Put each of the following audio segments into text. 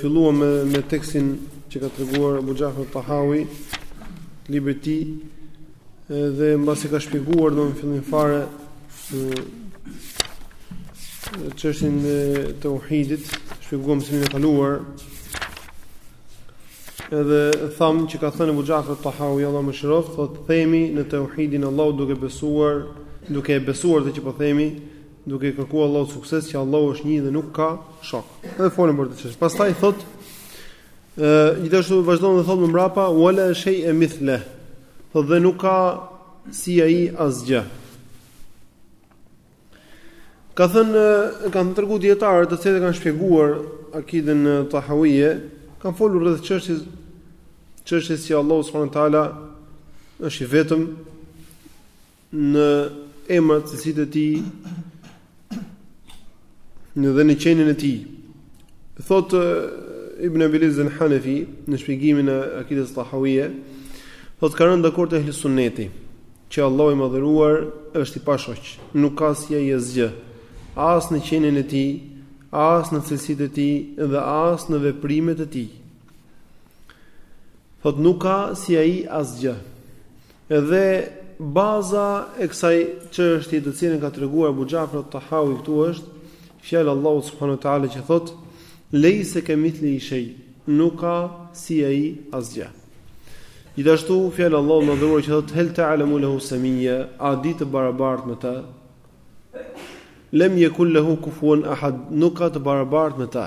Filluam me, me tekstin që ka treguar Abu Jafar Tahawi, te libri i tij, dhe mbasi ka shpjeguar do në fillim fare çështjen e tauhidit, shpjeguam mësimin e kaluar. Edhe thamë që ka thënë Abu Jafar Tahawi Allahu e mëshiroftë, thotë themi në tauhidin Allahu duke besuar, duke e besuar dhe që po themi, duke i kërkuar Allahut sukses që Allahu është një dhe nuk ka shok. Dhe folëm për këtë çështje. Pastaj thotë gjithashtu vazhdon të thotë më mbrapa wala shay e mithle. Po dhe nuk ka si ai asgjë. Ka thënë kanë treguar dijetarët të cilët kanë shpjeguar akiden tahawije, kanë folur rreth çështjes çështjes se Allahu subhanahu teala është i vetëm në emrat dhe cilësitë e tij në dhe në qenien e tij. Thotë Ibn Abil Iz el-Hanefi, në shpjegimin e Akides Tahawije, thotë ka rënë dakord ehli sunneti, që Allah i madhëruar është i pashoq, nuk ka si ai asgjë, as në qenien e tij, as në cilësitë e tij dhe as në veprimet e tij. Thotë nuk ka si ai asgjë. Edhe baza e kësaj çështje të cilën ka treguar Abu Ja'far al-Tahawi këtu është fjala e Allahut subhanahu wa taala që thotë lejse ke mithlihi shej nuk ka si ai asgjë. Gjithashtu fjala e Allahut të Madhëruar që thotë hel ta'lamu lahu samia a di të barabartë me ta. Lem yekul lahu kufuan ahad nuk ka të barabartë me ta.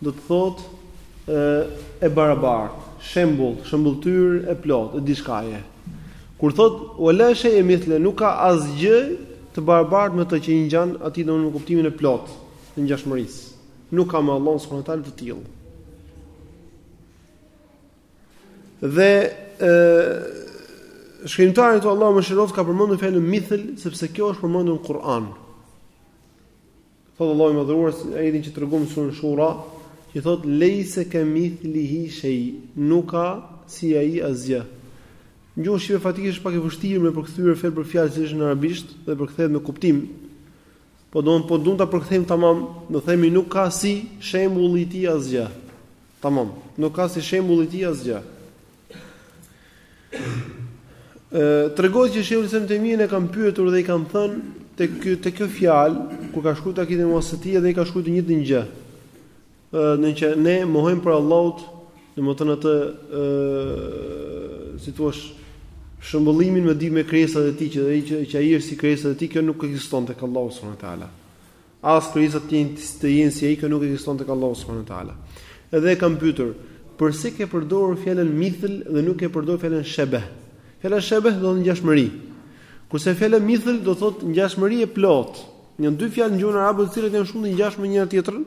do të thotë e e barabartë, shembull, shëmbëlltyrë e plotë e diçkaje. Kur thotë wala shay'a mithla nuk ka asgjë të barabartë me të që i ngjan atij domthonë në kuptimin e plotë të ngjashmërisë. Nuk ka me Allahun subhanahu teala të tillë. Dhe ë shkrimtari këtu Allahu e mëshiroftë ka përmendur fjalën mithl sepse kjo është përmendur në Kur'an. Thotë Allahu i Madhëruar si ajetin që treguam në surën Shura, që thotë lejse ke mithlihi shej, nuk ka si ai asgjë. Në gjuhën shqipe faktikisht është pak e vështirë me përkthyer fjalë për fjalë siç është në arabisht dhe përkthehet me kuptim. Po do po duam ta përkthejmë tamam, do themi nuk ka si shembulli i tij asgjë. Tamam, nuk ka si shembulli i tij asgjë. Tregohet që Sheikhul Islam Ibn Tejmijen e kanë pyetur dhe i kanë thënë te ky te kjo fjalë kur ka shkruar akiden Wasitije dhe i ka shkruar të njëjtën gjë. Ë në që ne mohojmë për Allahun, domethënë atë ë si të thuash shëmbëllimin me di me krijesat e tij që ai që, që ai është si krijesat e tij, kjo nuk ekziston tek Allahu subhanahu wa taala. As krijesat të jenë si ai kjo nuk ekziston tek Allahu subhanahu wa taala. Edhe e kanë pyetur, përse ke përdorur fjalën mithl dhe nuk ke përdorur fjalën shebeh? Fjala shebeh do thotë ngjashmëri. Kurse fjala mithl do thotë ngjashmëri e plotë. Janë dy fjalë në gjuhën arabe të cilat janë shumë të ngjashme njëra tjetrën.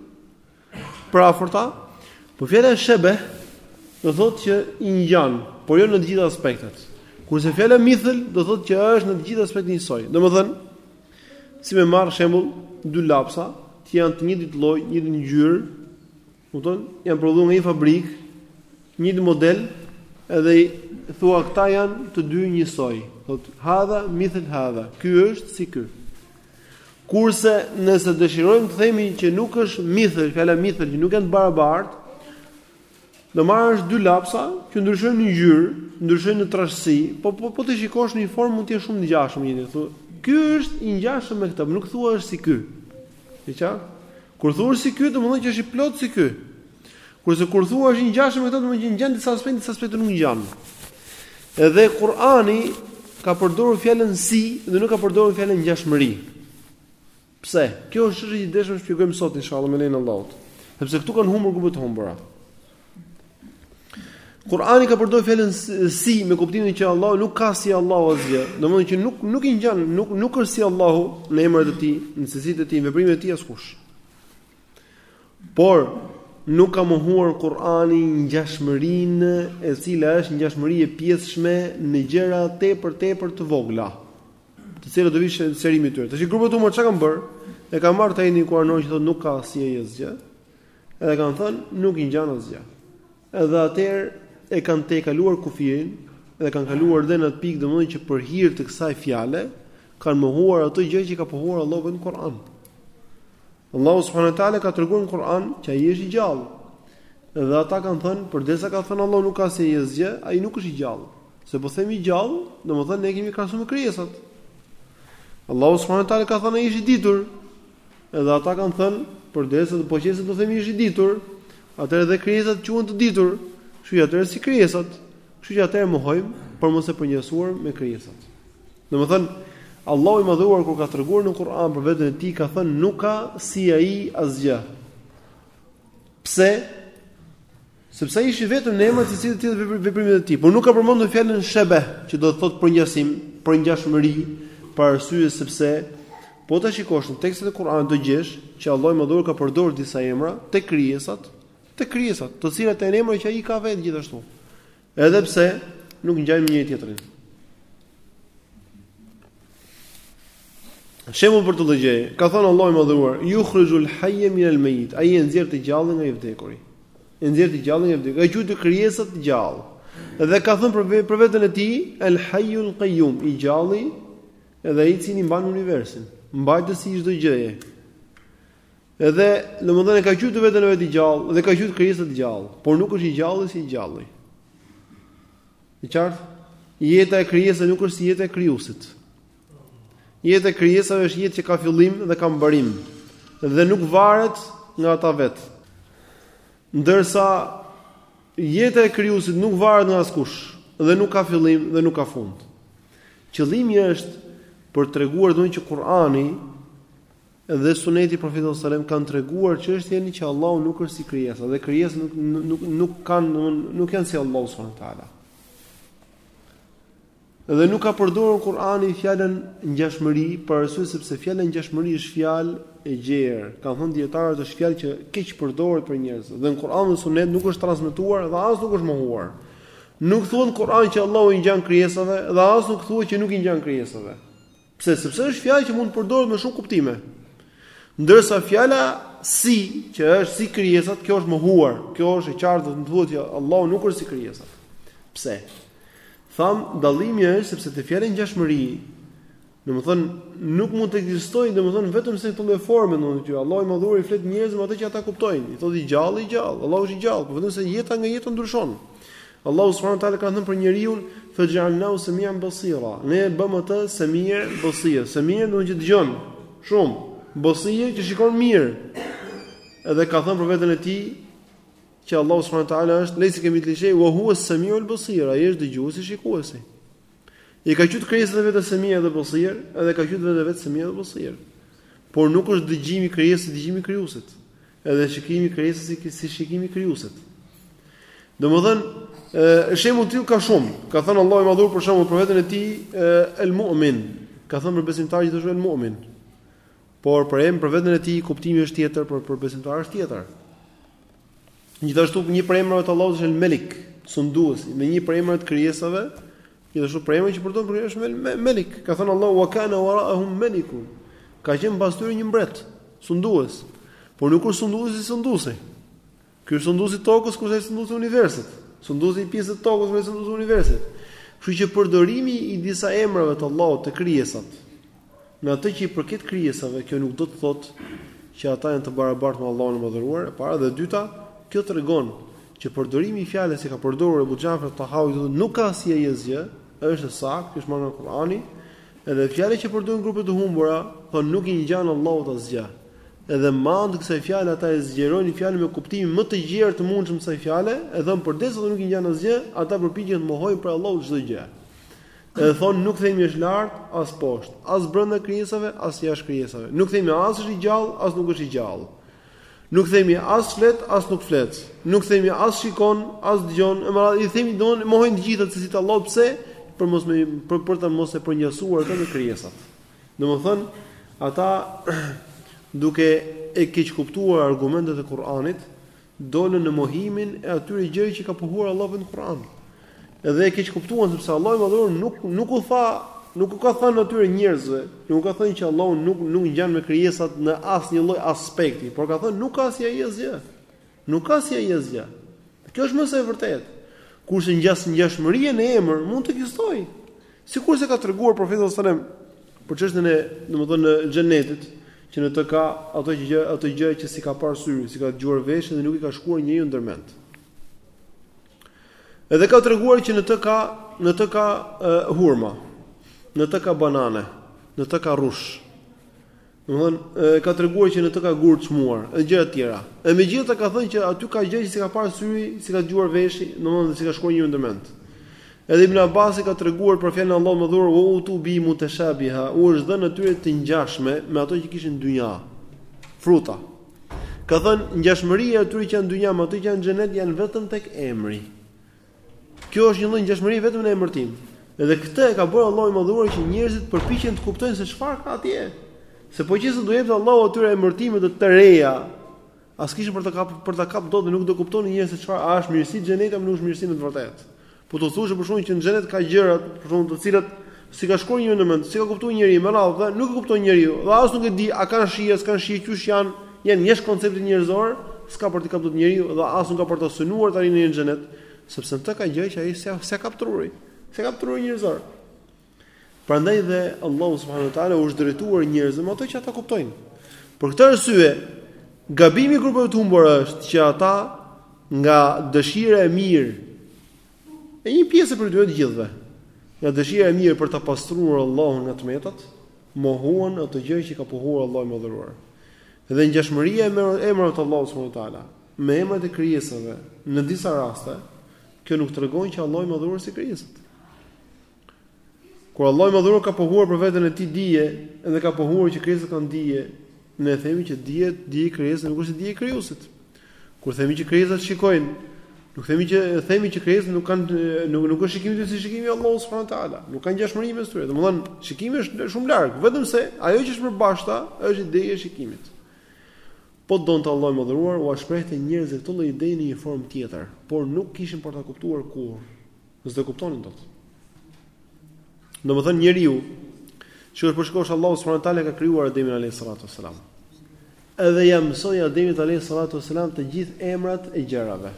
Përafërta, po fjala shebeh do thotë që i ngjan, por jo në të gjitha aspektet. Kurse fjala mithl do thotë që është në të gjitha aspektet njësoj. Domethënë, si me marr shembull dy lapsa, që janë të njëjtit lloj, njëjtit ngjyrë, kupton? Janë prodhuar në një fabrikë, njëjtit model, edhe i thua këta janë të dy njësoj. Thotë hadha mithl hadha. Ky është si ky. Kurse nëse dëshirojmë të themi që nuk është mithël, fjala mithël që nuk janë të barabartë, do marrësh dy lapsa që ndryshojnë në ngjyrë, ndryshojnë në trashësi, po po po të shikosh në një formë mund të jenë shumë të ngjashëm njëri tjetrit. Ky është i ngjashëm me këtë, po nuk thua është si ky. E qartë? Kur thua është si ky, domethënë që është i plotë si ky. Kurse kur thua është i ngjashëm me këtë, domethënë që ngjan në disa aspekte, disa aspekte nuk ngjan. Edhe Kur'ani ka përdorur fjalën si dhe nuk ka përdorur fjalën ngjashmëri. Pse? Kjo është çështje që deshëm ta shpjegojmë sot inshallah me lejen e Allahut. Sepse këtu kanë humbur grupet e humbura. Kurani ka përdorur fjalën si me kuptimin që Allahu nuk ka si Allahu asgjë. Domethënë që nuk nuk i ngjan, nuk nuk është si Allahu në emrat e tij, në cilësitë e tij, në veprimet e tij askush. Por nuk ka mohuar Kurani ngjashmërinë e cila është ngjashmëri e pjesshme në gjëra tepër tepër të vogla, të cilat do vijë sqarimi i tyre. Tash grupet e humbura çka kanë bër? E kanë marrë ajetin kuranor që thotë nuk ka si ai asgjë. Edhe kanë thënë, nuk i ngjan asgjë. Edhe atëherë e kanë tejkaluar kufirin dhe kanë kaluar dhe në atë pikë domethënë që për hir të kësaj fjale kanë mohuar atë gjë që ka pohuar Allahu në Kur'an. Allahu subhanahu wa taala ka treguar në Kur'an që ai është i gjallë. Dhe ata kanë thënë, përderisa ka thënë Allahu nuk ka si ai asgjë, ai nuk është i gjallë. Se po themi i gjallë, domethënë e kemi krahasuar me krijesat. Allahu subhanahu wa taala ka thënë ai është i ditur. Edhe ata kanë thënë, përderisa po qe se do themi është i ditur, atëherë dhe krijesat quhen të ditur, kështu që atëherë si krijesat, kështu që atëherë mohojmë për mos e përngjasuar me krijesat. Domethënë, Allahu i madhuar kur ka treguar në Kur'an për veten e tij ka thënë nuk ka si ai asgjë. Pse? Sepse ai është i vetëm në emrat e cilësitë e tij, veprimet e tij, por nuk ka përmendur fjalën shebeh, që do të thotë përngjasim, përngjashmëri, për arsye sepse po ta shikosh në tekstet e Kur'anit do gjesh që Allahu i madhëruar ka përdorur disa emra te krijesat, te krijesat, të cilat janë emra që ai ka vetë gjithashtu. Edhe pse nuk ngjajnë me njëri tjetrin. Shembull për ta lehtësu, ka thënë Allahu i Madhëruar, "Yukhrijul hayya min al-mayyit", ai e nxjerr të gjallën nga i vdekuri. E nxjerr të gjallën nga i vdekuri. Ai qujt krijesat të gjallë. Dhe ka thënë për për veten e tij, "El-Hayyul Qayyum", i gjalli dhe ai i cili mban universin, mbajtësi i çdo gjëje. Edhe, domethënë ka qujt veten e vet i gjallë dhe ka qujt krijesat të gjallë, por nuk është i gjalli si i gjalli. E qartë? Jeta e krijesës nuk është si jeta e krijuesit. Jeta e krijesave është jetë që ka fillim dhe ka mbarim dhe nuk varet nga ata vet. Ndërsa jeta e krijuesit nuk varet nga askush dhe nuk ka fillim dhe nuk ka fund. Qëllimi është për të treguar domethënë që Kur'ani dhe Suneti i Profetit sallallahu alajhi wasallam kanë treguar çështjen që Allahu nuk është si krijesa dhe krijesat nuk nuk nuk kanë domethënë nuk janë si Allahu subhanahu wa taala. Dhe nuk ka përdorur Kur'ani fjalën ngjashmëri, për arsye sepse fjala ngjashmëri është fjalë e gjerë. Kanë thënë dijetarët është fjalë që keqpërdoret prej njerëz dhe në Kur'an dhe Sunet nuk është transmetuar dhe as nuk është mohuar. Nuk thuhet në Kur'an që Allahu i ngjan krijesave dhe as nuk thuhet që nuk i ngjan krijesave. Pse? Sepse është fjalë që mund të përdoret me shumë kuptime. Ndërsa fjala si, që është si krijesat, kjo është mohuar. Kjo është e qartë domethënë që Allahu nuk është si krijesat. Pse? Tham dallimi është sepse te fjala ngjashmëri, domethënë nuk mund të ekzistojë domethënë vetëm se këto lloj forme domethënë që Allahu i Madhëruar i flet njerëzve me atë që ata kuptojnë. I thotë i gjallë i gjallë, Allahu është i gjallë, por vetëm se jeta nga jeta ndryshon. Allahu subhanahu wa taala ka thënë për njeriun, "Faj'alnahu samian basira." Ne e bëmë atë samia basir, samia do të thotë dëgjon shumë, basir që shikon mirë. Edhe ka thënë për veten e tij që Allahu subhanahu wa taala është lejse kemithlihi shej, "Wa huwa as-sami'ul basir." Ai është dëgjuesi, shikuesi. I ka qujt krijesat e veta samia dhe basir, edhe ka qujt veten e vet samia dhe basir. Por nuk është dëgjimi i krijesës si dëgjimi i krijuesit. Edhe shikimi i krijesës si si shikimi i krijuesit. Domethën, e shembuj të tillë ka shumë. Ka thënë Allahu i Madhëruar për shembull për veten e tij, el mu'min. Ka thënë për besimtarin gjithashtu el mu'min. Por për em për veten e tij kuptimi është tjetër, për për besimtarin është tjetër. Gjithashtu një prej emrave të Allahut është el melik, sunduesi. Dhe një prej emrave të krijesave Gjithashtu prej emrave që përdoret për krijesë, mel, me, Melik, ka thënë Allahu wa kana wara'ahum malikun. Ka qenë pas tyre një mbret, sundues. Por nuk është sunduesi si sunduesi. Ky është sunduesi i tokës kurse ai sunduesi i universit. Sunduesi i pjesës së tokës kurse sunduesi i universit. Kështu që përdorimi i disa emrave të Allahut te krijesat në atë që i përket krijesave, kjo nuk do të thotë që ata janë të barabartë me Allahun e Madhëruar, e para dhe e dyta, kjo tregon Që përdorimi i fjalës që ka përdorur Ebu Xhafir al-Tahawi thotë nuk ka si ai asgjë, është e saktë, është marrë nga Kur'ani, edhe fjala që përdorin grupet e humbura, thonë nuk i ngjan Allahut asgjë. Edhe me anë të kësaj fjale ata e zgjerojnë fjalën me kuptimin më të gjerë të mundshëm të kësaj fjale, e thonë përderisa nuk i ngjan asgjë, ata përpiqen të mohojnë për Allahun çdo gjë. Edhe thonë nuk themi është lart, as poshtë, as brenda krijesave, as jashtë krijesave. Nuk themi as është i gjallë, as nuk është i gjallë. Nuk themi as flet, as nuk flet. Nuk themi as shikon, as dëgjon. E me radhë, s'themi domethënë, mohojnë të gjitha cilësitë e Allahut pse për mos me për, për të mos e përngjasuar atë me krijesat. Domethënë, ata duke e keqkuptuar argumentet e Kur'anit, dolën në mohimin e atyre gjërave që ka pohuar Allahu në Kur'an. Edhe e keqkuptuan sepse Allahu i Madhëruar nuk nuk u tha, nuk u ka thënë atyre njerëzve, nuk ka thënë që Allahu nuk nuk ngjan me krijesat në asnjë lloj aspekti, por ka thënë nuk ka si ai asgjë. Nuk ka si ai asgjë. Kjo është më se e vërtetë. Kurse ngjas ngjashmëria në emër mund të ekzistojë. Sikurse ka treguar profeti sallallahu alajhi wasallam për çështjen e, domethënë xhenetit, që në të ka ato gjë, ato gjëra që s'i ka parë syri, s'i ka dëgjuar veshi dhe nuk i ka shkuar njeriut ndërmend. Edhe ka treguar që në të ka në të ka uh, hurma, në të ka banane, në të ka rrush. Domthon uh, ka treguar që në të ka gurë të çmuar, e gjëra të tjera. E megjithatë ka thënë që aty ka gjëra që s'i ka parë syri, s'i ka dëgjuar veshi, domthon s'i ka shkuar njeriut ndërmend. Edhe Ibn Abbasi ka treguar për fjalën e Allahut të Madhëruar, "Wa utu bihi mutashabiha", u është dhënë atyre të ngjashme me ato që kishin në dynja. Fruta, Ka thënë, ngjashmëria e atyre që janë në dynja me ato që janë në xhenet janë vetëm tek emri. Kjo është një lloj ngjashmërie vetëm në emërtim. Edhe këtë e ka bërë Allahu i Madhëruar që njerëzit të përpiqen të kuptojnë se çfarë ka atje. Se po qe se do u jepte Allahu atyre emërtime të të reja, s'kishin për të kap për ta kap dot dhe nuk do kuptonin njerëzit se çfarë a është mirësi xheneti apo nuk është mirësi në të vërtetë. Po t'u thoshte për shembull që në xhenet ka gjëra, për shembull të cilat s'i ka shkuar njeriut në mend, s'i ka kuptuar njeri me radhë dhe nuk e kupton njeriu, dhe as nuk e di a kanë shije, s'kanë shije qysh janë, janë jashtë konceptit njerëzor, s'ka për t'i kapur dot njeriu dhe as nuk ka për të synuar të arrijë në xhenet, sepse në të ka gjëra që ai s'e kap truri, s'e kap truri njerëzor. Prandaj dhe Allahu subhanahu wa taala u është drejtuar njerëzve me ato që ata kuptojnë. Për këtë arsye, gabimi i grupeve të humbura është që ata nga dëshira e mirë e një pjese po jo të gjithëve, nga dëshira e mirë për ta pastruar Allahun nga të metat, mohuan ato gjëra që ka pohuar Allahu i Madhëruar. Dhe ngjashmëria e emrave të Allahut subhanahu wa taala me emrat e krijesave në disa raste, kjo nuk tregon që Allahu i Madhëruar si krijesat. Kur Allahu i Madhëruar ka pohuar për veten e tij dije dhe ka pohuar që krijesat kanë dije, ne themi që dija, dija e krijesës nuk është dija e krijuesit. Kur themi që krijesat shikojnë, nuk themi që themi që krijesat nuk kanë nuk nuk është shikimi si shikimi i Allahut subhanahu wa taala, nuk kanë ngjashmëri mes tyre. Domthon, shikimi është shumë larg, vetëm se ajo që është e përbashkëta është ideja e shikimit. Po donte Allahu i Madhëruar t'u shprehte njerëzve këtë lloj ideje në një formë tjetër, por nuk kishin për ta kuptuar kurrë. S'do e kuptonin dot. Domethënë njeriu që është përshkosh Allahu subhanahu wa taala ka krijuar Ademin alayhis salatu wassalam. Edhe ja mësoi Ademit alayhis salatu wassalam të gjithë emrat e gjërave.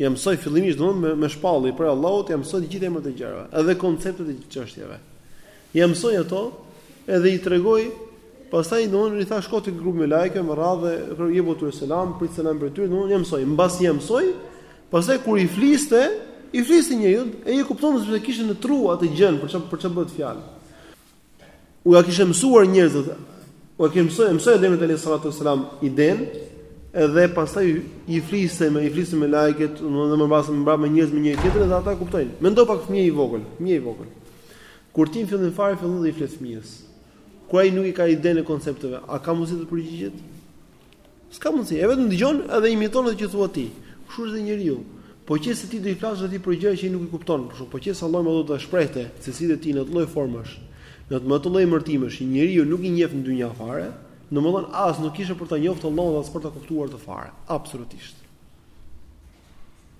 Ja mësoi fillimisht domthonë me, me shpallje prej Allahut, ja mësoi të gjithë emrat e gjërave, edhe konceptet e çështjeve. Ja mësoi ato edhe i tregoi Pastaj domethënë i tha shko te grupi melaikeve me radhë, jepu atyre selam, prit selam për ty, domethënë ja mësoi. Mbasi ja mësoi, Pastaj kur i fliste, i fliste njeriut, ai e kupton sepse kishte në tru atë gjën për çfarë për çfarë bëhet fjalë. U ja kishte mësuar njerëzve. U ja kishte mësuar, mësoi Ademit alayhis salatu wassalam iden, edhe pastaj i fliste me i fliste me melaiket, domethënë më pas më mbrapa me njerëz me njëri-tjetrin dhe ata e kuptojnë. Mendo pak fëmijë i vogël, fëmijë i vogël. Kur ti në fillim fare fillon dhe i flet fëmijës. Kur ai nuk i ka iden e koncepteve, a ka mundësi të përgjigjet? S'ka mundësi, ai vetëm dëgjon edhe imiton atë që thua ti. Kështu është dhe njeriu. Po qe se ti do i flasësh atij për gjëra që ai nuk i kupton, por po qe se Allahu i Madhëruar do t'i shprehte cilësitë e tij në ato lloj formash, në të me ato lloj emërtimesh, që njeriu nuk i njeh në dynja fare, domethënë as nuk kishte për ta njoftë Allahun dhe as për ta kuptuar atë fare. Absolutisht.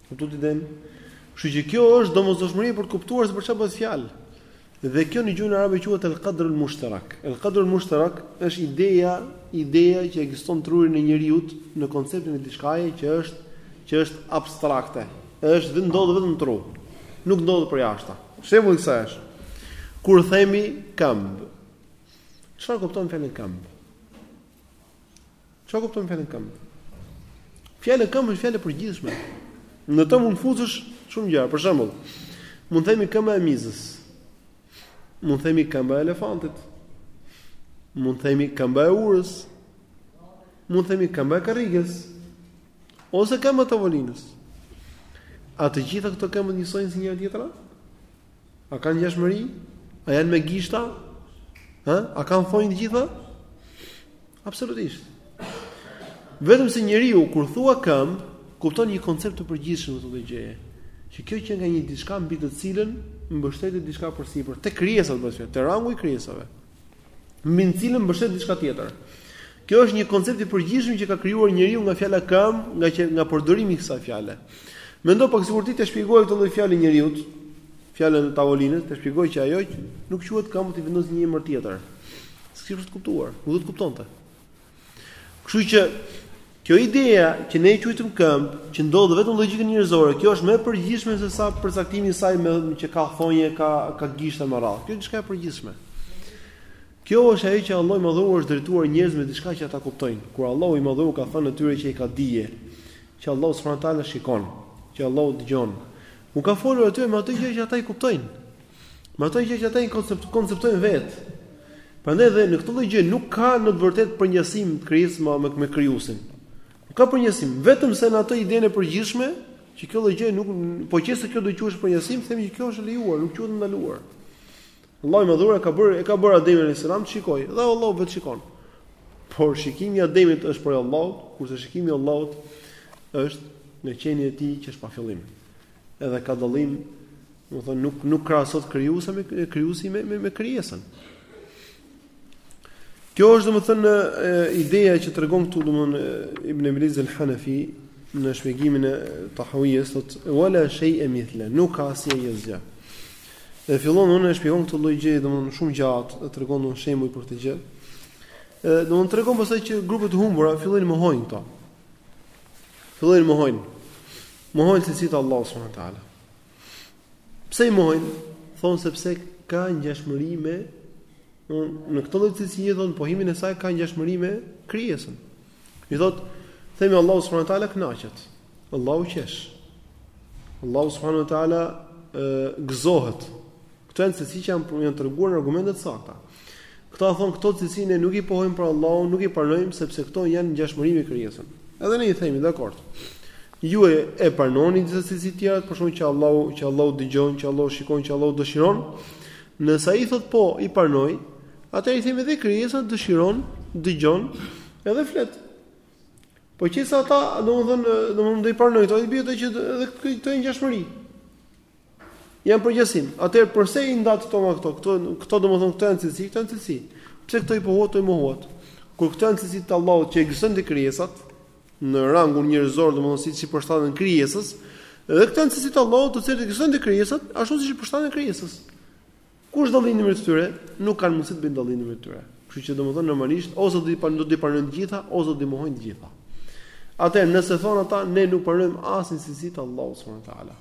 Kupton idenë, kështu që kjo është domosdoshmëri për të kuptuar se për çfarë bëhet fjalë. Dhe kjo në gjuhën arabe quhet al-qadr al-mushtarak. Al-qadr al-mushtarak është ideja, ideja që ekziston në trurin e njeriut në konceptin e diçkaje që është që është abstrakte. Është vetëm ndodhet vetëm në tru. Nuk ndodhet përjashta. Shembull i kësaj është kur themi këmb. Çfarë kupton me fjalën këmb? Çfarë kupton me fjalën këmbë? Fjala këmbë është fjalë e përgjithshme. Në të mund të fusësh shumë gjëra. Për shembull, mund të themi këmba e mizës. Mund të themi këmba e elefantit. Mund të themi këmba e urës. Mund të themi këmba e karriges ose këmba e tavolinës. A të gjitha këto këmbë njësoj janë si njëra-tjetra? A kanë ngjashmëri? A janë me gishta? Ë? A kanë thonj të gjitha? Absolutisht. Vetëm se njeriu kur thua këmbë, kupton një koncept të përgjithshëm të kësaj gjëje. Që kjo qenka një diçka mbi të cilën mbështetet diçka përsipër, te krijesat bëhet, te rangu i krijesave. mbi të cilën mbështet diçka tjetër. Kjo është një koncept i përgjithshëm që ka krijuar njeriu nga fjala këmbë, nga që nga përdorimi i kësaj fjale. Mendo pak sikur ti t'ia shpjegoje këtë lloj fjale njeriut, fjalën e tavolinës, t'ia shpjegoje që ajo nuk quhet këmbë, po i vendos një emër tjetër. S'kish për të kuptuar, nuk do të kuptonte. Kështu që kjo ideja që ne e quajtëm këmbë, që ndodh vetëm në logjikën njerëzore, kjo është më e përgjithshme se sa përcaktimi i saj me që ka thonje, ka ka gishta e me radhë. Kjo është diçka e përgjithshme. Kjo është ajo që Allahu i Madhëruar u është drejtuar njerëzve me diçka që ata kuptojnë. Kur Allahu i Madhëruar ka thënë atyre që ai ka dije, që Allahu subhanahu wa taala shikon, që Allahu dëgjon. U ka folur atyre me ato gjëra që ata i kuptojnë. Me ato gjëra që ata i koncept, konceptojnë vetë. Prandaj dhe në këtë lloj gjëje nuk ka në të vërtetë përngjasim të krijesës me me, me krijuesin. Nuk ka përngjasim, vetëm se në atë idenë e përgjithshme që kjo gjë nuk po qe se kjo do të quhej përngjasim, themi që kjo është e lejuar, nuk quhet e ndaluar. Allahu i Madhëruar ka bërë e ka bërë Ademin alayhis salam të shikojë, dhe Allahu vetë shikon. Por shikimi i Ademit është prej Allahut, kurse shikimi i Allahut është në qenien e tij që është pa fillim. Edhe ka dallim Domethënë nuk nuk krahasohet krijuesi me krijuesi me me, me krijesën. Kjo është domethënë ideja që tregon këtu domethënë Ibn Abil Izz al-Hanafi në shpjegimin e Tahawiyes thotë wala shay'a mithluhu, nuk ka asnjë gjë, asgjë. Dhe fillon unë e shpjegon këtë lloj gjëje domethënë shumë gjatë, e tregon një shembull për këtë gjë. Ë domethënë tregon pastaj që grupet e humbura fillojnë mohojnë këto. Fillojnë mohojnë. Mohojnë cilësitë e Allahut subhanahu wa taala. Pse i mohojnë? Thonë sepse ka ngjashmëri me në këtë lloj cilësie thonë pohimin e saj ka ngjashmëri me krijesën. I thotë, themi Allahu subhanahu wa taala kënaqet. Allahu qesh. Allahu subhanahu wa taala gëzohet. Këto janë cilësi që janë janë treguar në argumente të sakta. Këta thonë këto cilësi ne nuk i pohojmë për Allahun, nuk i pranojmë sepse këto janë ngjashmëri me krijesën. Edhe ne i themi dakord. Ju e, e pranoni disa cilësi të tjera, për shembull që Allahu, që Allahu dëgjon, që Allahu shikon, që Allahu dëshiron. Nëse ai thotë po, i pranoj, atëherë i themi dhe krijesa dëshiron, dëgjon, edhe flet. Po qe se ata, domethënë, domethënë do i pranojnë këto, i bie ato që edhe këto janë ngjashmëri. Janë përngjasim. Atëherë përse i ndatë këto nga këto? Këto, këto domethënë këto janë cilësi, këto janë cilësi. Pse këto i pohuat, këto i mohuat? Kur këto janë cilësi të Allahut që ekzistojnë te krijesat, në rangun njerëzor, domethënë siç i përshtaten krijesës, dhe këto janë cilësi të Allahut të cilat ekzistojnë te krijesat, ashtu siç i përshtaten krijesës. Kush do ndërmjet tyre, nuk kanë mundësi të bëjnë dallimin ndërmjet tyre. Kështu që domethënë normalisht ose do të pranojnë do të pranojnë të gjitha ose do të mohojnë të gjitha. Atëherë nëse thonë ata ne nuk pranojmë asnjë cilësi të Allahut subhanahu wa taala.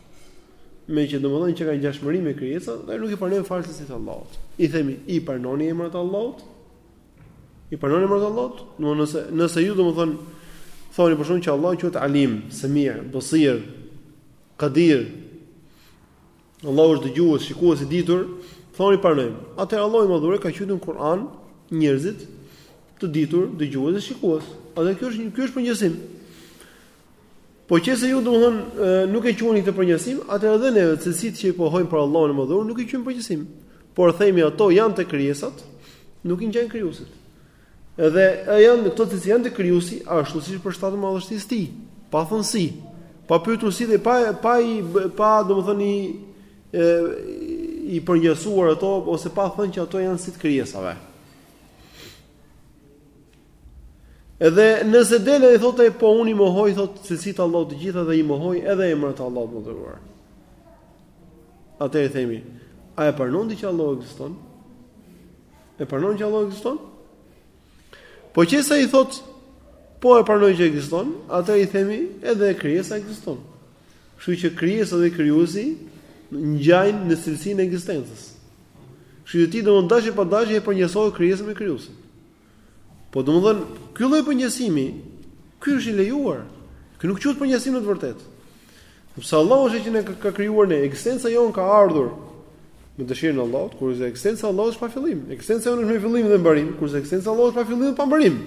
Meqë domethënë që ka ngjashmëri me krijesat dhe nuk i pranojmë fare cilësitë të Allahut. I themi i pranoni emrat e Allahut? I pranoni emrat e Allahut? Do nëse nëse ju domethënë thoni për shkak që Allahu quhet Alim, Semi, Basir, Qadir, Allahu është dëgjues, shikues i ditur, thoni pranojmë. Atëherë Allahu i Madhëruar ka quajtur në Kur'an njerëzit të ditur, dëgjues dhe shikues. Atëherë kjo është një ky është përngjasim. Po qe se ju domthon nuk e quani këtë përngjasim, atëherë edhe ne cilësitë që i pohojmë për Allahun e Madhëruar nuk e quajmë përngjasim. Por themi ato janë te krijesat, nuk i ngjajnë krijuesit. Edhe këto cilësi janë te krijuesi ashtu siç i përshtatet madhështisë së tij, pa thënë si, pa pyetur si dhe pa pa i pa domethënë i e, i përngjasuar ato ose pa thënë që ato janë si të krijesave. Edhe nëse del e thotë po unë i mohoj thotë cilësitë e Allahut të gjitha dhe i mohoj edhe emrat e Allahut të Madhëruar. Atëherë themi, a e pranon ti që Allahu ekziston? E pranon që Allahu ekziston? Po qe se ai thotë, po e pranoj që ekziston, atëherë i themi edhe krijesa ekziston. Kështu që krijesa dhe krijuesi ngjajnë në cilësinë e ekzistencës. Kështu që ti domethënë dashje pa dashje e përngjasove krijesën me krijuesin. Po domethënë, ky lloj përngjasimi, ky është i lejuar. Ky nuk quhet përngjasim në të vërtetë. Sepse Allahu është ai që na ka krijuar ne, ekzistenca jonë ka ardhur me dëshirën e Allahut, kurse ekzistenca e Allahut është pa fillim. Ekzistenca jonë është me fillim dhe mbarim, kurse ekzistenca e Allahut është pa fillim dhe pa mbarim.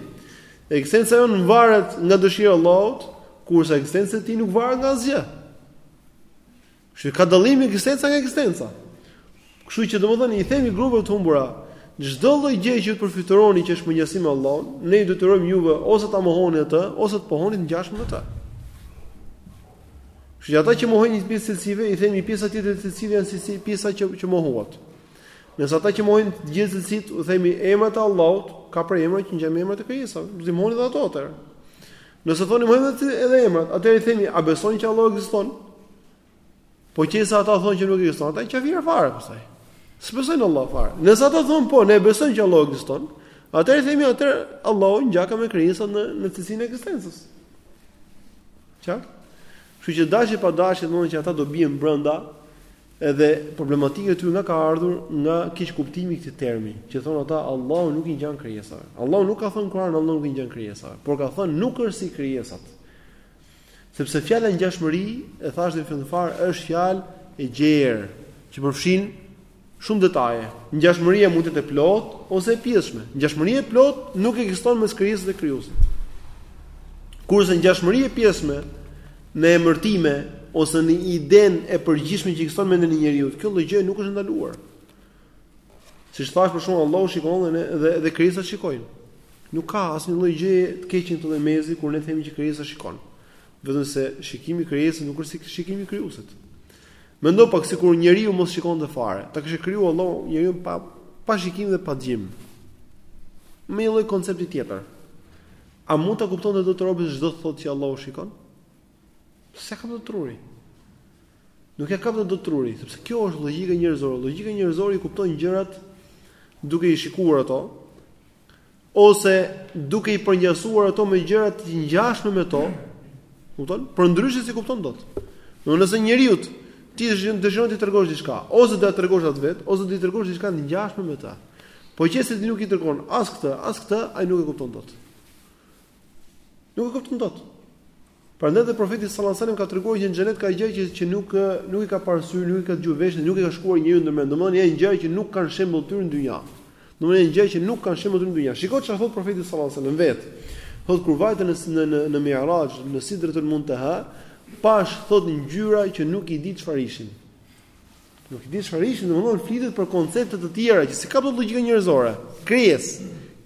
Ekzistenca jonë varet nga dëshira e Allahut, kurse ekzistenca e tij nuk varet nga asgjë. Kështu ka dallim ekzistenca nga ekzistenca. Kështu që domethënë i themi grupeve të humbura, çdo lloj gjëje që përfytyroni që është përngjasim me Allahun, ne ju detyrojmë juve ose ta mohoni atë, ose të pohoni të ngjashëm me të. Kështu që ata që mohojnë një pjesë cilësive, i themi pjesa tjetër të cilësive janë si pjesa që që mohuat. Nëse ata që mohojnë të gjitha cilësitë, u themi emrat e Allahut, ka prej emrave që ngjajnë me emrat e krijesave, do të mohoni edhe ato atëherë. Nëse thoni mohojmë edhe emrat, atëherë i themi a besoni që Allahu ekziston? Po qe se ata thonë që nuk ekziston, ata janë kafirë fare pastaj. S'besojnë Allah fare. Nëse ata thonë po, ne besojmë që Allah ekziston, atëherë themi atëherë Allahu ngjaka me krijesat në në cilësinë e ekzistencës. Çka? Kështu që dashje pa dashje domethënë që ata do bien brenda edhe problematika e tyre nga ka ardhur nga keqkuptimi i këtij termi, që thonë ata Allahu nuk i ngjan krijesave. Allahu nuk ka thënë në Kur'an Allahu nuk i ngjan krijesave, por ka thënë nuk është si krijesat. Sepse fjala ngjashmëri, e thashë në fillim është fjalë e gjerë, që përfshin shumë detaje. Ngjashmëria mund të jetë e plotë ose e pjesshme. Ngjashmëria e plotë nuk ekziston mes krijesës dhe krijuesit. Kurse ngjashmëria e pjesshme në emërtime ose në idenë e përgjithshme që ekziston në mendjen e njeriut, kjo lloj gjëje nuk është e ndaluar. Siç thash për shembull Allahu shikon dhe ne dhe dhe krijesat shikojnë. Nuk ka asnjë lloj gjëje të keqe këtu në mezi kur ne themi që krijesa shikon. Vetëm se shikimi i krijesës nuk është si shikimi i krijuesit. Mendo pak sikur njeriu mos shikonte fare, ta kishte krijuar Allahu njeriun pa pa shikim dhe pa dëgjim. Me një lloj koncepti tjetër. A mund ta kuptonte dot robi ç'do të thotë që Allahu shikon? S'ia kap dot truri? Nuk ja kapte dot truri, sepse kjo është llogjika njerëzore. Llogjika njerëzore i kupton gjërat duke i shikuar ato ose duke i përngjasuar ato me gjëra të ngjashme me to, kupton? Përndryshe s'i kupton dot. Nëse njeriut ti dëshiron t'i tregosh diçka, ose do ta tregosh atë vet, ose do t'i tregosh diçka të ngjashme me ta. Po qe se ti nuk i tregon as këtë, as këtë, ai nuk e kupton dot. Nuk e kupton dot. Prandaj dhe Profeti sallallahu alajhi wasallam ka treguar që në xhenet ka gjëra që që nuk nuk i ka parë syri, nuk i ka dëgjuar veshi, nuk i ka shkuar njeriut ndër mend. Domthonë janë gjëra që nuk kanë shembull tyr në dynja. Domethënë janë gjëra që nuk kanë shembëlltyrë në dynja. Shiko çfarë thot Profeti sallallahu alajhi wasallam vet. Thot kur vajte në në në, në Mi'raj, në Sidratul Muntaha, pash thot ngjyra që nuk i di çfarë ishin. Nuk i di çfarë ishin, domethënë flitet për koncepte të tjera që s'i kap dot logjika njerëzore. Krijes.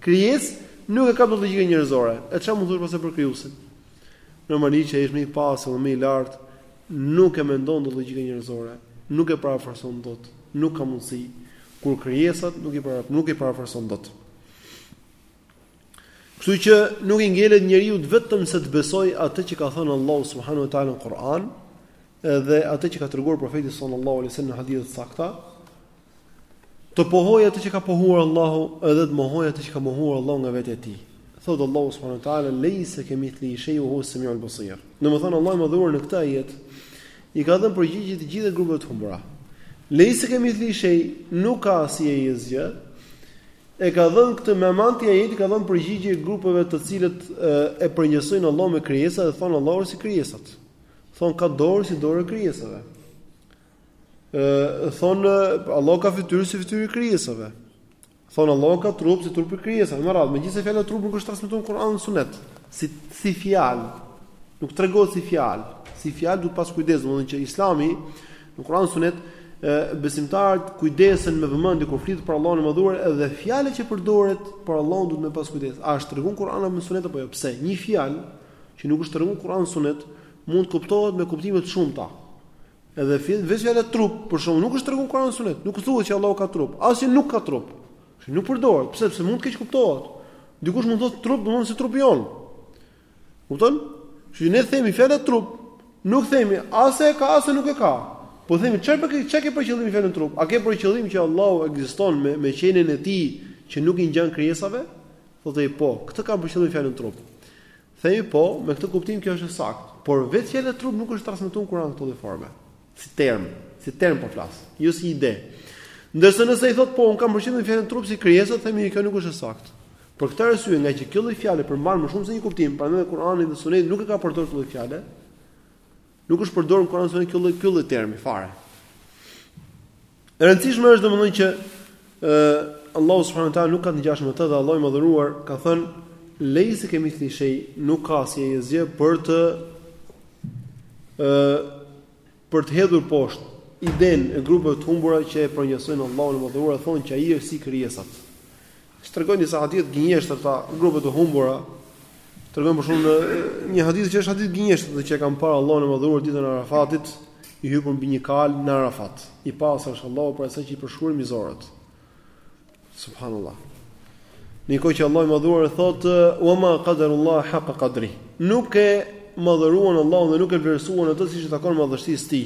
Krijes nuk e kap dot logjika njerëzore. E çfarë mund të thosh pastaj për krijuesin? Normalisht që ai është më i pastër dhe më i lartë, nuk e mendon dot logjika njerëzore, nuk e parafytyron dot, nuk ka mundësi kur krijesat nuk i para nuk i parafytyron dot. Kështu që nuk i ngelet njeriut vetëm se të besojë atë që ka thënë Allahu subhanahu wa taala në Kur'an, dhe atë që ka treguar profeti sallallahu alaihi wasallam në hadithe të sakta, të pohojë atë që ka pohuar Allahu edhe të mohojë atë që ka mohuar Allahu nga vetja e tij. Thot Allahu subhanahu wa taala leysa kamithlihi shay'un wa huwa as-sami'ul basir. Domethën Allahu i Madhëruar në këtë ajet i ka dhënë përgjigje të gjitha grupeve të humbura. Leysa kamithlihi shay nuk ka si Ai gjë. E ka dhënë këtë moment ajeti ka dhënë përgjigje grupeve të cilët e, e përngjasojnë Allahun me krijesa dhe thon Allahu si krijesat. Thonë ka dorë si dora e krijesave. Ë thonë Allahu ka fytyrë si fytyra e krijesave. Thonë Allahu ka trup si trupi i krijesave. Në radhë, megjithëse fjala trup nuk është transmetuar në Kur'an dhe Sunet, si si fjalë nuk tregohet si fjalë. Si fjalë duhet pas kujdes, domethënë që Islami në Kur'an dhe Sunet besimtarët kujdesen me vëmendje kur flitet për Allahun e Madhëruar dhe fjala që përdoret për Allahun duhet me pas kujdes. A është treguar në Kur'an apo Sunet apo jo? Pse? Një fjalë që nuk është treguar në Kur'an e Sunet, mund të kuptohet me kuptime të shumta. Edhe vetë fjala trup, për shembull nuk është treguar në Kur'an e Sunet, nuk thuhet që Allahu ka trup, as që nuk ka trup. Që nuk përdoret, pse pse mund të keqkuptohet. Dikush mund të thotë trup, domthonë si trupi jonë. Kupton? Që ne themi fjala trup, nuk themi as e ka as nuk e ka. Po themi çfarë çka ke për qëllim me fjalën trup? A ke për qëllim që Allahu ekziston me me qenien e tij që nuk i ngjan krijesave? Thotë ai po, këtë kam për qëllim me fjalën trup. Themi po, me këtë kuptim kjo është e saktë, por vetë fjala trup nuk është transmetuar në Kur'an në këtë lloj forme. Si term, si term po flas, jo si ide. Ndërsa nëse ai thotë po, unë kam për qëllim fjalën trup si krijesa, themi kjo nuk është e saktë. Për këtë arsye, ngaqë kjo lloj fjale përmban më shumë se një kuptim, prandaj Kur'ani dhe Suneti nuk e ka përdorur këtë lloj fjale, Nuk është përdorur në Kur'an e Sunet kjo lloj ky lloj termi fare. E rëndësishme është domethënë që ë Allahu subhanahu wa taala nuk ka të ngjashëm me të dhe Allahu i madhëruar ka thënë lejse kemithlihi shej nuk ka si ai asgjë për të ë për të hedhur poshtë idenë e grupeve të humbura që e përnjësojnë Allahun e madhëruar thonë që ai është si krijesat. Siç tregojnë disa hadithe të gënjeshtërta grupet e humbura, tregojnë për shembull një hadith që është hadith gënjeshtër, që e kam parë Allahun e Madhëruar ditën e Arafatit, i hipur mbi një kalë në Arafat. I pastër është Allahu prej asaj që i përshkruan mizorët. Subhanallah. Ndërkohë që Allahu i madhëruar e thotë Wa ma qadaru Allaha haqqa qadrihi Nuk e madhëruan Allahun dhe nuk e vlerësuan atë siç i takon madhështisë së tij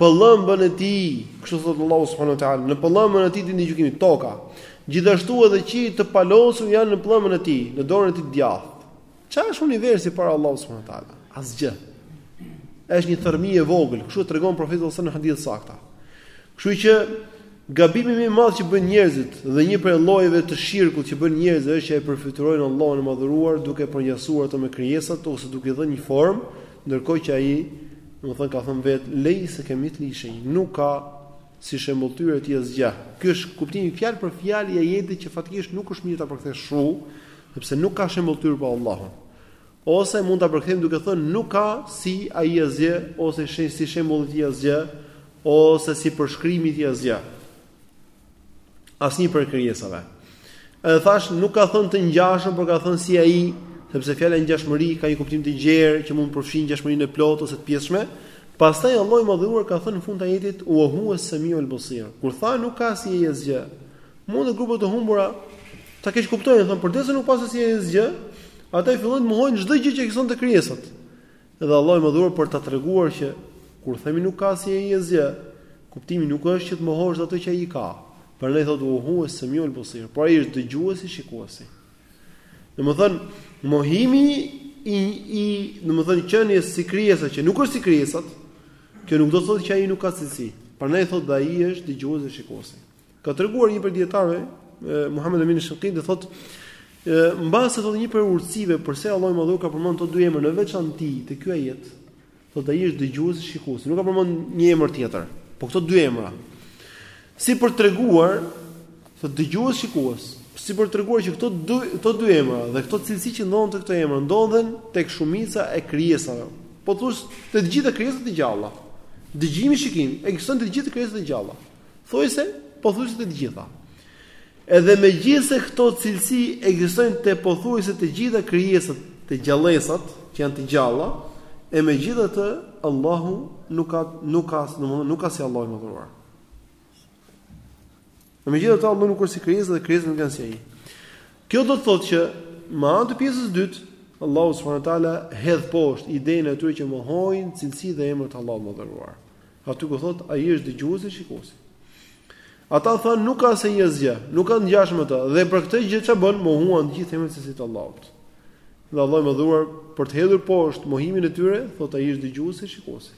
pëllëmbën e tij, kështu thotë Allahu subhanahu wa taala, në pëllëmbën e tij ditën e gjykimit, toka. Gjithashtu edhe qiejt të palosur janë në pëllëmbën e tij, në dorën e tij të djathtë. Çfarë është universi para Allahut subhanahu wa taala? Asgjë. Është një thërrime e vogël, kështu tregon profeti sallallahu alajhi wasallam në hadithe të sakta. Kështu që gabimi më i madh që bëjnë njerëzit dhe një prej llojeve të shirkut që bëjnë njerëzit është që e përfytyrojnë Allahun e madhëruar duke e përngjasuar atë me krijesat ose duke i dhënë një formë Ndërkohë që ai, domethënë ka thënë vetë, lejse kemithlihi shej, nuk ka si shembulltyrë e tij asgjë. Ky është kuptimi fjalë për fjalë i ajetit që faktikisht nuk është mirë ta përkthesh kështu, sepse nuk ka shembulltyrë për Allahun. Ose mund ta përkthejmë duke thënë nuk ka si ai asgjë ose si shembulli i tij asgjë ose si përshkrimi i tij asgjë. Asnjë prej krijesave. Edhe thashë nuk ka thënë të ngjashëm, por ka thënë si ai, sepse fjala ngjashmëri ka një kuptim të gjerë që mund të përfshijë ngjashmërinë e plotë ose të pjesshme. Pastaj Allahu i Madhëruar ka thënë në fund të ajetit wa huwa as-sami'ul basir. Kur tha nuk ka si ai asgjë, mund grupe të humbura ta keqkuptojnë, thonë përderisa nuk paska si ai asgjë, atëherë fillojnë të mohojnë çdo gjë që ekziston te krijesat. Edhe Allahu i Madhëruar për ta treguar që kur themi nuk ka si ai asgjë, kuptimi nuk është që të mohosh ato që ai ka. Prandaj thotë ue hues semiul besir, pra ai është dëgjuesi, shikuesi. Domethën mohimi i i domethën qenies si krijesat që nuk është si krijesat, kjo nuk do të thotë që ai nuk ka cilësi. Prandaj thotë dhe ai është dëgjuesi, shikuesi. Ka treguar një prej dietarëve, Muhammed Amin Shenkiti thotë, mbase thotë një prej urtësive përse Allahu i Madhëruar ka përmendur këto dy emra në veçanti te ky ajeti, thotë ai është dëgjuesi shikuesi, nuk ka përmendur një emër tjetër, po këto dy emra. Si për treguar, thotë dëgjues shikues, si për treguar që këto dy këto dy emra dhe këto cilësi që ndodhen te këto emra ndodhen tek shumica e krijesave. Pothuajse te të gjitha krijesat e gjalla. Dëgjimi, shikimi, ekziston te të gjitha krijesat e gjalla. Thuajse, pothuajse te të gjitha. Edhe megjithëse këto cilësi ekzistojnë te pothuajse të gjitha krijesat, te gjallesat, që janë të gjalla, e megjithatë Allahu nuk ka, nuk ka, nuk ka si Allahu i Madhëruar. E megjithatë Allahu nuk është si krijesat dhe krijesat nuk janë si ai. Kjo do të thotë që me anë të pjesës së dytë, Allahu subhanahu wa taala hedh poshtë idenë e atyre që mohojnë cilësitë dhe emrat e Allahut të Madhëruar. Aty ku thotë ai është dëgjuesi, shikuesi. Ata thanë nuk ka si ai asgjë, nuk ka ngjashëm me të, dhe për këtë gjë çfarë bënë, mohuan të gjithë emrat, cilësitë e Allahut. Dhe Allahu i Madhëruar për të hedhur poshtë mohimin e tyre, thotë ai është dëgjuesi, shikuesi.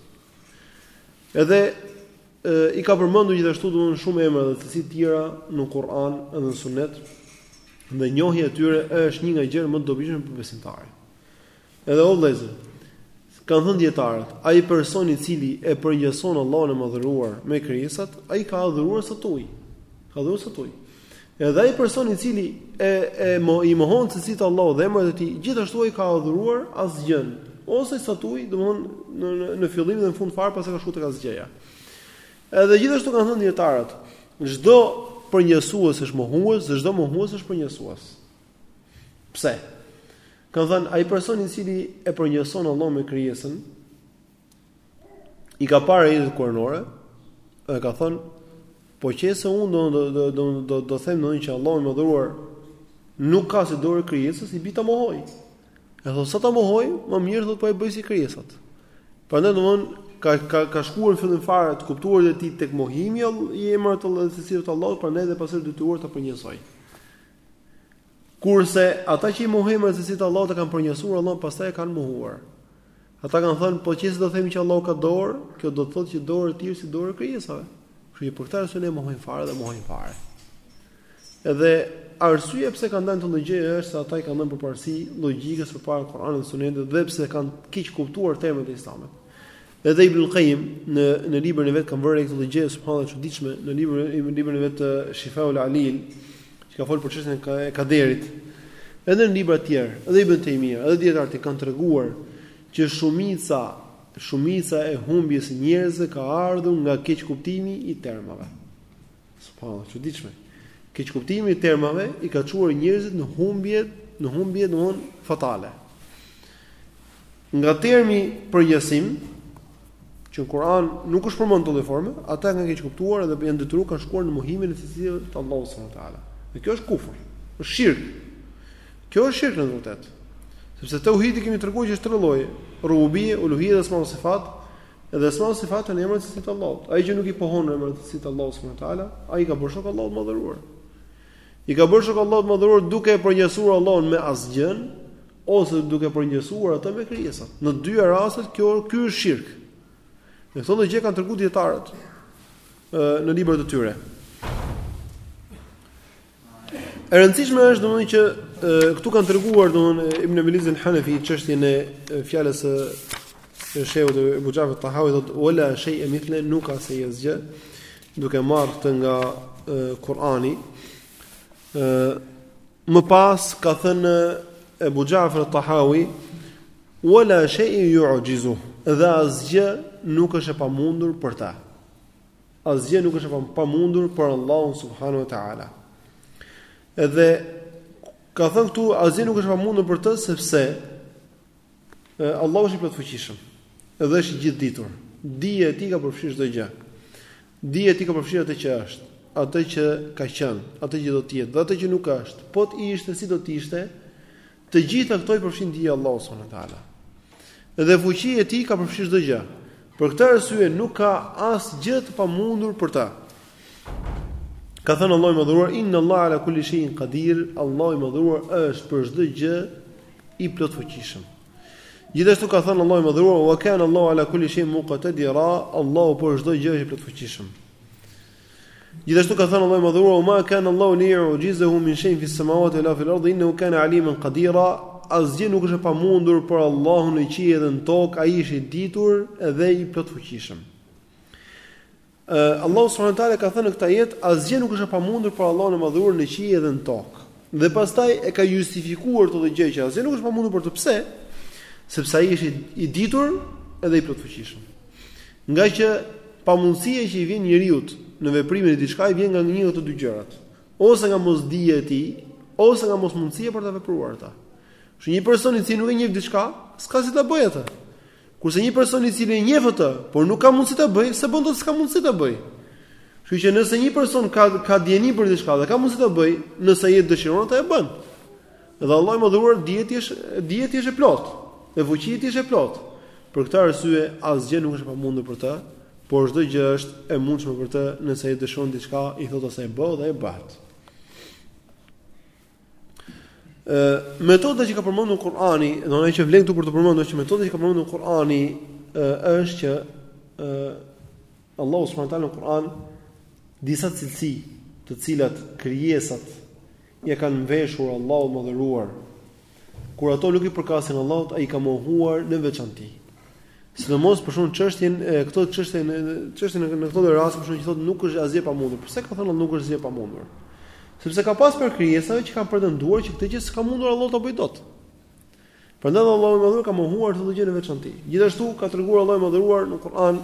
Edhe e, i ka përmendur gjithashtu domethënë shumë emra dhe cilësi të tjera në Kur'an dhe në Sunet. Dhe njohja e tyre është një nga gjërat më të dobishme për besimtarin. Edhe o vëllezër, kanë thënë dietarët, ai person i cili e përngjason Allahun e Madhëruar me krijesat, ai ka adhuruar statujë. Ka adhuruar statujë. Edhe ai person i cili e e mo, i mohon cilësitë e Allahut dhe emrat e tij, gjithashtu ai ka adhuruar asgjënë, ose statujë, domethënë në në, në fillim dhe në fund fare pastaj ka shkuar tek asgjëja. Edhe gjithashtu kanë thënë dietarët, çdo përngjasues është mohues dhe çdo mohues është përngjasues. Pse? Kanë thënë ai person i cili e përngjason Allahun me krijesën i ka parë ajetet kuranore dhe ka thënë po qe se unë do do do do do, do them domethënë që Allahu i Madhëruar nuk ka si dorë e krijesës i bie ta mohoj. E thotë sa ta mohoj, më mirë thotë po e bëj si krijesat. Prandaj domethënë ka ka ka shkuar në fillim fare të kuptuarit e tij tek mohimi i emrit të Allahut, cilësive të Allahut prandaj dhe pastaj u detyrua ta përngjasojë. Kurse ata që i mohojnë emrat e cilësitë e Allahut e kanë përngjasuar Allahun, pastaj e kanë mohuar. Ata kanë thënë, po qe se do themi që Allahu ka dorë, kjo do të thotë që dora e tij si dora e krijesave. Kështu që për këtë arsye ne mohojmë fare dhe mohojmë fare. Edhe arsyeja pse kanë rënë në këtë gjë është se ata i kanë dhënë përparësi logjikës përpara Kur'anit dhe Sunetit dhe pse kanë keqkuptuar termet e Islamit. Edhe Ibn al-Qayyim në në librin e vet ka vënë këtë gjë subhanallah e çuditshme në librin në librin e vet të Shifaul Alil, që ka folur për çështjen e kaderit. Edhe në libra të tjerë, edhe Ibn Taymija, edhe dijetarët kanë treguar që shumica, shumica e humbjes së njerëzve ka ardhur nga keqkuptimi i termave. Subhanallah, e çuditshme. Keqkuptimi i termave i ka çuar njerëzit në humbje, në humbje domethënë fatale. Nga termi përngjasim, që në Kur'an nuk është përmendur në këtë formë, ata kanë keqkuptuar dhe janë detyruar kanë shkuar në mohimin e cilësive të Allahut subhanahu wa taala. Dhe kjo është kufër, është shirk. Kjo është shirk në të vërtetë. Sepse tauhidi kemi treguar që është tre lloje: rububie, uluhie dhe asma wa sifat. Edhe asma wa sifat janë emrat e cilësitë e Allahut. Ai që nuk i pohon emrat e cilësitë e Allahut subhanahu wa taala, ai i ka bërë shok Allahut të madhëruar. I ka bërë shok Allahut të madhëruar duke e përngjasuar Allahun me asgjënë ose duke përngjasuar atë me krijesat. Në të dyja rastet kjo ky është shirk. E këtë gjë e kanë treguar dijetarët në librat e tyre. E rëndësishme është domethënë që këtu kanë treguar domethënë Ibn Abil Iz al-Hanafi çështjen e fjalës së Shehut Abu Jafar Tahawi thotë wala shay'a mithlahu nuk ka si ai asgjë duke marr këtë nga Kurani ë më pas ka thënë Abu Jafar Tahawi wala shay'a yu'jizuh dhe asgjë nuk është e pamundur për ta Asgjë nuk është e pamundur për Allahun subhanahu wa taala. Edhe ka thënë këtu asgjë nuk është e pamundur për të sepse Allahu është i plotfuqishëm. Edhe është i gjithëditur. Dija e tij ka përfshirë çdo gjë. Dija e tij ka përfshirë atë që është, atë që ka qenë, atë që do të jetë dhe atë që nuk është. Po të ishte si do të ishte, Të gjitha këto i përfshin dija e Allahut subhanahu wa taala. Dhe fuqia e tij ka përfshirë çdo gjë. Për këtë arsye nuk ka asgjë të pamundur për ta. Ka thënë Allahu i madhëruar inna Allaha ala kulli shay'in qadir, Allahu i madhëruar është për çdo gjë i plotfuqishëm. Gjithashtu ka thënë Allahu i madhëruar wa kana Allahu ala kulli shay'in muqtadira, Allahu për çdo gjë është i plotfuqishëm. Gjithashtu ka thënë Allahu i Madhëruar: "Uma kan Allahu li yu'jizahu min shay'in fi samawati wala fil ardi innahu kan aliman qadira." Asgjë nuk është e pamundur për Allahun në qiell dhe në tokë, ai është i ditur dhe i plotfuqishëm. Allahu subhanahu wa taala ka thënë në këtë ajet, asgjë nuk është e pamundur për Allahun e Madhëruar në qiell dhe në tokë. Dhe pastaj e ka justifikuar këtë lloj gjëje që asgjë nuk është e pamundur për të. Pse? Sepse ai është i ditur dhe i plotfuqishëm. Ngaqë pamundësia që i vjen njeriut në veprimin e diçka i vjen nga një nga këto dy gjërat, ose nga mosdija e tij, ose nga mosmundësia për ta vepruar atë. Kështu një person i cili nuk e njeh diçka, s'ka si ta bëjë atë. Kurse një person i cili e njeh atë, por nuk ka mundësi ta bëjë, s'e bën dot s'ka mundësi ta bëjë. Kështu që nëse një person ka ka dijeni për diçka dhe ka mundësi ta bëjë, nëse ai e dëshiron atë e bën. Dhe Allahu i Madhëruar dija e tij është dija e tij është e plotë, e fuqia e tij është e plotë. Për këtë arsye asgjë nuk është e pamundur për të, por çdo gjë është e mundshme për të, nëse ai dëshiron diçka, i thotë asaj bëhu dhe ajo bëhet. Ë metoda që ka përmendur Kur'ani, domethënë që vlen këtu për t'u përmendur që metoda që ka përmendur Kur'ani është që ë Allahu subhanahu wa taala në Kur'an disa cilësi të cilat krijesat ia kanë mveshur Allahut të Madhëruar, kur ato nuk i përkasin Allahut, ai i ka mohuar në veçanti. Sidomos për shkakun çështjen e këto çështje në çështjen e në këto raste për shkakun që thotë nuk është asgjë e pamundur. Pse ka thënë nuk është asgjë e pamundur? Sepse ka pas prej krijesave që kanë pretenduar që këtë gjë s'ka mundur Allahu ta bëjë dot. Prandaj Allahu i Madhëruar ka mohuar këtë gjë në veçanti. Gjithashtu ka treguar Allahu i Madhëruar në Kur'an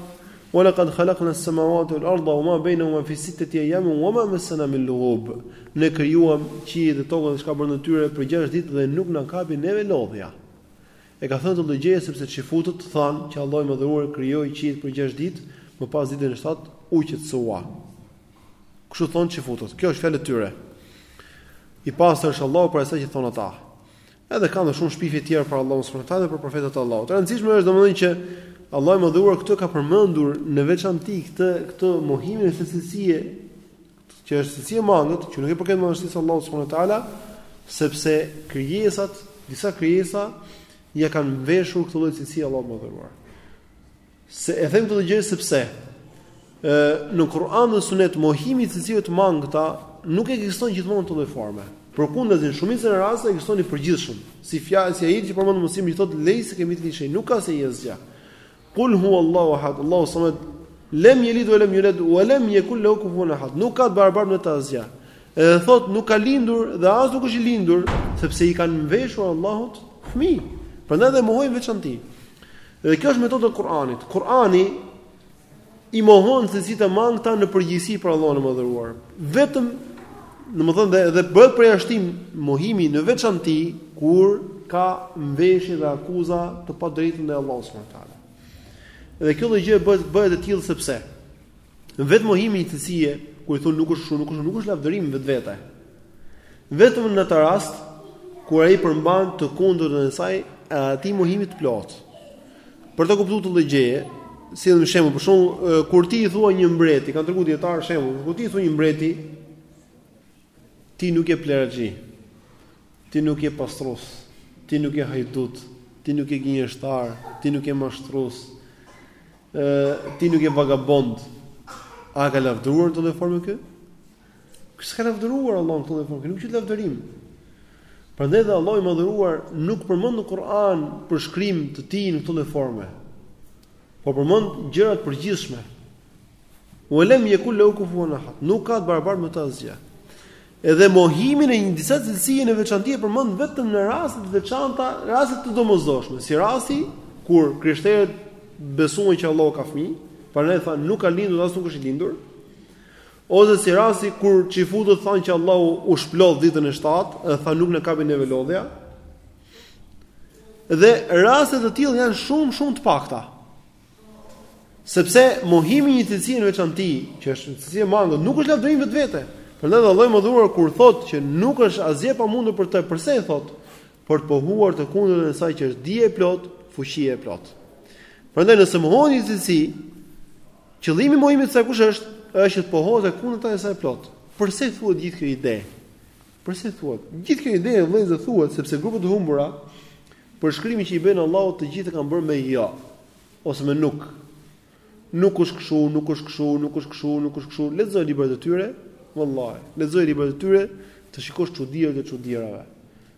Wa laqad khalaqna as-samawati wal arda wama baynahuma fi sittati ayamin wama massana min lughub. Ne krijuam qiejt dhe tokën dhe çka brenda tyre për 6 ditë dhe nuk na kapi neve lodhja. E ka thënë këtë lloj gjëje sepse çifutët thanë që Allahu i Madhëruar krijoi qiejt për gjashtë ditë, më pas ditën e shtatë u qetësua. Kështu thonë çifutët. Kjo është fjalë e tyre. I pastër është Allahu prej asaj që thonë ata. Edhe kanë shumë shpifje të tjera për Allahun subhanahu teala dhe për profetët e Allahut. E rëndësishme është domethënë që Allahu i Madhëruar këtë ka përmendur në veçanti këtë këtë mohimin e kësaj cilësie që është cilësi e mangët, që nuk i përket madhështisë së Allahut subhanahu wa taala, sepse krijesat, disa krijesa ia kanë mveshur këtë lloj cilësi Allahut të Madhëruar. Se e them këtë lloj gjëje sepse ë në Kur'an dhe Sunet mohimi i cilësive të mangëta nuk ekziston gjithmonë në këtë lloj forme. Përkundrazi në shumicën e rasteve ekziston i përgjithshëm, si fjalë si ajeti që përmendëm më sipër që thotë lejse kemithlihi shej, nuk ka si ai asgjë. Kul hu Allahu ahad, Allahu samad, lem yelid wa lem yulad wa lem yakun lahu kufuwan ahad. Nuk ka të barabartë me të asgjë. Edhe thot nuk ka lindur dhe as nuk është i lindur, sepse i kanë mveshur Allahut fëmijë. Prandaj dhe e mohon në veçanti. Dhe kjo është metoda e Kur'anit. Kur'ani i mohon cilësitë e mangëta në përgjithësi për Allahun e Madhëruar. Vetëm, domethënë dhe dhe bëhet përjashtim mohimi në veçanti kur ka mveshje dhe akuza të padrejtë ndaj Allahut subhanahu wa taala. Dhe kjo gjë bëhet bëhet e tillë sepse vetë mohimi i një cilësie, kur i thonë nuk është kështu, nuk është, nuk është lavdërim në vetvete. Vetëm në atë rast kur ai përmban të kundërtën e saj, e atij mohimi të plotë. Për ta kuptuar këtë lloj gjëje, sjellim shembull, për shembull, kur ti i thua një mbreti, kanë tregu dijetarët shembull, kur ti i thua një mbreti, ti nuk je plehraxhi, ti nuk je pastrues, ti nuk je hajdut, ti nuk je gënjeshtar, ti nuk je mashtrues, ti nuk je vagabond, a e ka lavdëruar në këtë lloj forme ky? Ky s'ka lavdëruar Allahun në këtë lloj forme, nuk quhet lavdërim. Prandaj dhe Allahu i madhëruar nuk përmend në Kur'an përshkrim të tij në këtë lloj forme. Po përmend gjëra të përgjithshme. Wa lam yakul lahu kufuwan ahad. Nuk ka të barabartë me të asgjë. Edhe mohimin e një disa cilësie në veçanti e përmend vetëm në raste të veçanta, raste të domosdoshme, si rasti kur krishterët besuan që Allahu ka fëmijë, prandaj tha nuk ka lindur as nuk është i lindur. Ose si rasti kur çifutët thanë që Allahu u shplodh ditën e shtatë dhe tha nuk na kapi neve lodhja. Dhe raste të tilla janë shumë shumë të pakta. Sepse mohimi i një cilësie në veçanti, që është cilësi e mangët, nuk është lavdërim në vetvete. Prandaj Allahu i Madhëruar kur thotë që nuk është asgjë e pamundur për të, përse e thotë? Për të pohuar të kundërtën e saj që është dije e plotë, fuqi e plotë. Prandaj nëse mohoni një cilësi, Qëllimi i mohimit të saj kush është, është që të pohohet e kundërta e saj e plotë. Përse thuhet gjithë kjo ide? Përse thuhet? Gjithë kjo ide vëllezër thuhet sepse grupet e humbura përshkrimin që i bëjnë Allahut të gjithin e kanë bërë me jo ose me nuk. Nuk është kështu, nuk është kështu, nuk është kështu, nuk është kështu. Lexoji librat e tyre, vallahi. Lexoji librat e tyre, të shikosh çudirat e çudirave.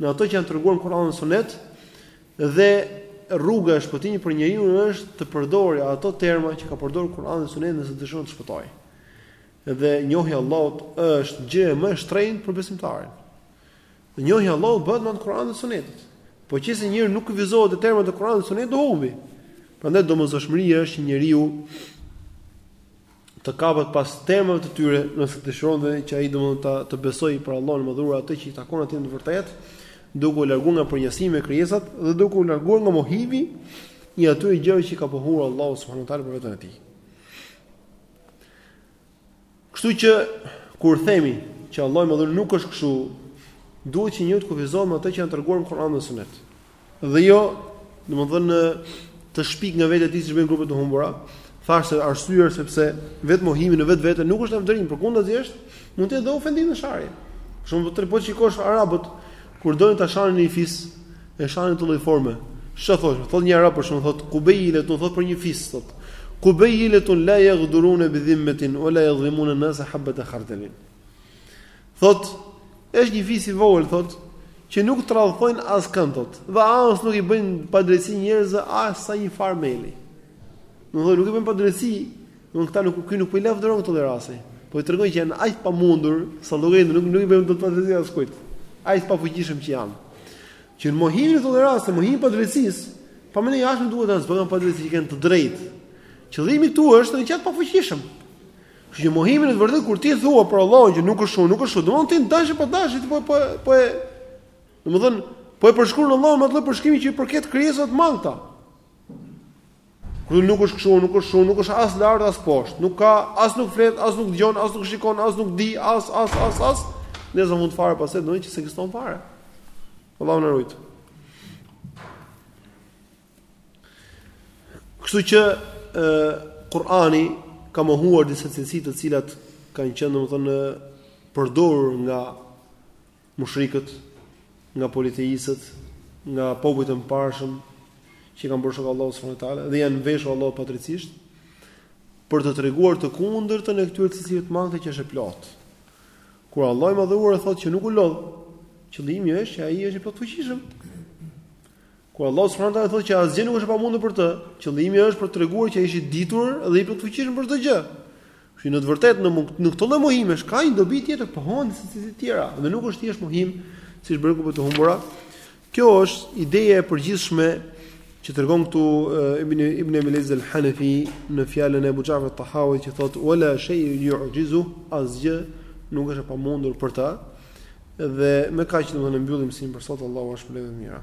Në ato që janë treguar në Kur'an dhe Sunet dhe rruga e shpëtimit për njeriun është të përdorë ato terma që ka përdorur Kur'ani dhe Suneti nëse dëshiron të shpëtojë. Dhe njohja e Allahut është gjëja më e shtrenjtë për besimtarin. Dhe njohja e Allahut bëhet me Kur'anin dhe Sunetin. Po qe se njeriu nuk kufizohet te termat e Kur'anit dhe Sunetit do humbi. Prandaj domosdoshmëri është që njeriu të kapet pas termave të tyre, nëse dëshiron dhe që ai domethënë të besojë për Allahun e Madhëruar atë që i takon atij në të vërtetë, duke u larguar nga përngjasimi me krijesat dhe duke u larguar nga mohimi i atyre gjërave që ka pohuar Allahu subhanahu wa taala për veten e tij. Kështu që kur themi që Allahu i Madhëruar nuk është kështu, duhet që njeriu të kufizohet me ato që janë treguar në Kur'an dhe Sunet. Dhe jo, domethënë të shpikësh nga vetja ti siç bëjnë grupet e humbura, thashë arsyen sepse vetë mohimi në vetvete nuk është lavdërim, përkundazi është mund të jetë dhe ofendim dhe sharje. Për shembull, po të shikosh arabët kur donin ta shanin një fis, e shanin në këtë lloj forme. Çfarë thoshin? Thot një arab për shembull, thot kubejile, do thot për një fis, thot. Kubejile tun la yaghdiruna bi dhimmatin wala yadhlimuna an-nasa habbata khardalin. Thot, është një fis i vogël, thot, që nuk tradhëtojnë askënd thot, dhe as nuk i bëjnë padrejtësi njerëzve as sa një farë meli. Do të thonë nuk i bëjnë padrejtësi, domethënë këta nuk po i lavdëron në këto raste. Po i tregon që janë aq të pamundur, sa domethënë nuk nuk i bëjnë dot padrejtësi askujt. Aq të pafuqishëm që janë. Që në mohimin në këto raste, mohimin e padrejtësisë, pa më ne jashtë duhet të s'bëjnë padrejtësi që kanë të drejtë. Qëllimi këtu është të jetë pafuqishëm. Kështu që mohimi në të vërtetë kur ti thua për Allahun që nuk është kështu, nuk është kështu, domthonë ti dashje pa dashje ti po po po e domthonë po e përshkruan Allahun me atë përshkrim që i përket krijesave të mangëta. Kur nuk është kështu, nuk është kështu, nuk është as lart as poshtë, nuk ka as nuk flet, as nuk dëgjon, as nuk shikon, as nuk di, as as as as, derisa në fund fare pastaj domthonë që s'ekziston fare. Allahu na rujt. Kështu që ë Kur'ani ka mohuar disa cilësi të cilat kanë qenë domethënë përdorur nga mushrikët, nga politeistët, nga popujt e mëparshëm që i kanë bërë shok Allahut subhanahu wa taala dhe ia kanë veshur Allahut padrejtësisht për të treguar të kundërtën e këtyre cilësive të mangëta që është e plotë. Kur Allahu i madhëruar thotë që nuk u lodh, qëllimi është që ai është i plotfuqishëm. Kur Allahu subhanahu wa taala thotë që asgjë nuk është e pamundur për të, qëllimi është për të treguar që ai është i ditur dhe i plotfuqishëm për çdo gjë. Kështu në të vërtetë në në këtë lloj mohimesh ka një dobi tjetër pohon cilësi të tjera dhe nuk është thjesht mohim siç bëjnë grupet e humbura. Kjo është ideja e përgjithshme që tregon këtu Ibn Abil Izz al-Hanafi në fjalën e Abu Ja'far al-Tahawi që thotë wala shay'un yu'jizuhu asgjë nuk është e pamundur për të. Dhe me kaq domethënë mbyllim mësimin për sot Allahu jua shpërbleftë me të mira.